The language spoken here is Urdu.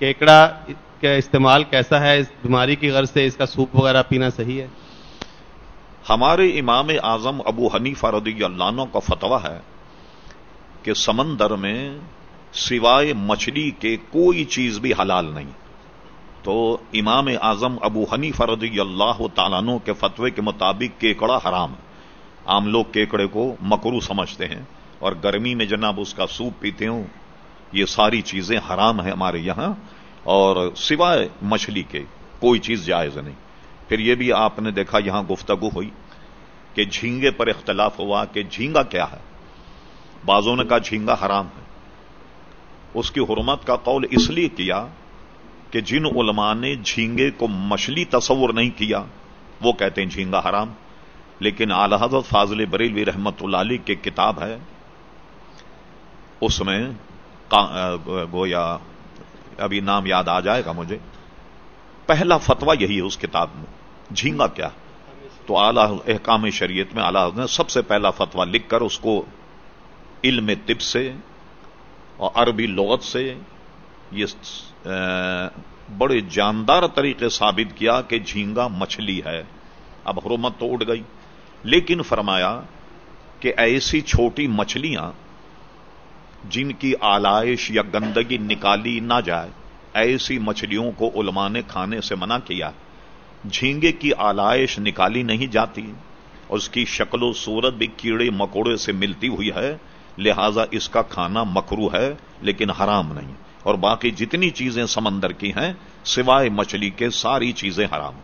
کیکڑا کا استعمال کیسا ہے؟ اس بیماری کی غرض سے اس کا سوپ وغیرہ پینا صحیح ہے؟ ہمارے امام اعظم ابو حنیفہ رضی اللہ عنہ کا فتویٰ ہے کہ سمندر میں سوائے مچھلی کے کوئی چیز بھی حلال نہیں۔ تو امام اعظم ابو حنیفہ رضی اللہ تعالیٰ کے فتوے کے مطابق کیکڑا حرام ہے۔ عام لوگ کیکڑے کو مکرو سمجھتے ہیں اور گرمی میں جناب اس کا سوپ پیتے ہوں۔ یہ ساری چیزیں حرام ہیں ہمارے یہاں اور سوائے مچھلی کے کوئی چیز جائز نہیں۔ پھر یہ بھی آپ نے دیکھا یہاں گفتگو ہوئی کہ جھینگے پر اختلاف ہوا کہ جھینگا کیا ہے۔ بازوں نے کہا جھینگا حرام ہے۔ اس کی حرمت کا قول اس لیے کیا کہ جن علماء نے جھینگے کو مچھلی تصور نہیں کیا، وہ کہتے ہیں جھینگا حرام۔ لیکن اعلی حضرت فاضل بریلوی رحمت اللہ علی کی کتاب ہے، اس میں گویا ابھی نام یاد آ جائے گا مجھے۔ پہلا فتوا یہی ہے اس کتاب میں۔ جھینگا کیا؟ تو اعلی احکام شریعت میں اعلی نے سب سے پہلا فتوا لکھ کر اس کو علم طب سے اور عربی لغت سے یہ بڑے جاندار طریقے ثابت کیا کہ جھینگا مچھلی ہے۔ اب حرمت تو اٹھ گئی۔ لیکن فرمایا کہ ایسی چھوٹی مچھلیاں جن کی آلائش یا گندگی نکالی نہ جائے، ایسی مچھلیوں کو علماء نے کھانے سے منع کیا۔ جھینگے کی آلائش نکالی نہیں جاتی، اس کی شکل و صورت بھی کیڑے مکوڑے سے ملتی ہوئی ہے، لہذا اس کا کھانا مکرو ہے لیکن حرام نہیں۔ اور باقی جتنی چیزیں سمندر کی ہیں، سوائے مچھلی کے ساری چیزیں حرام۔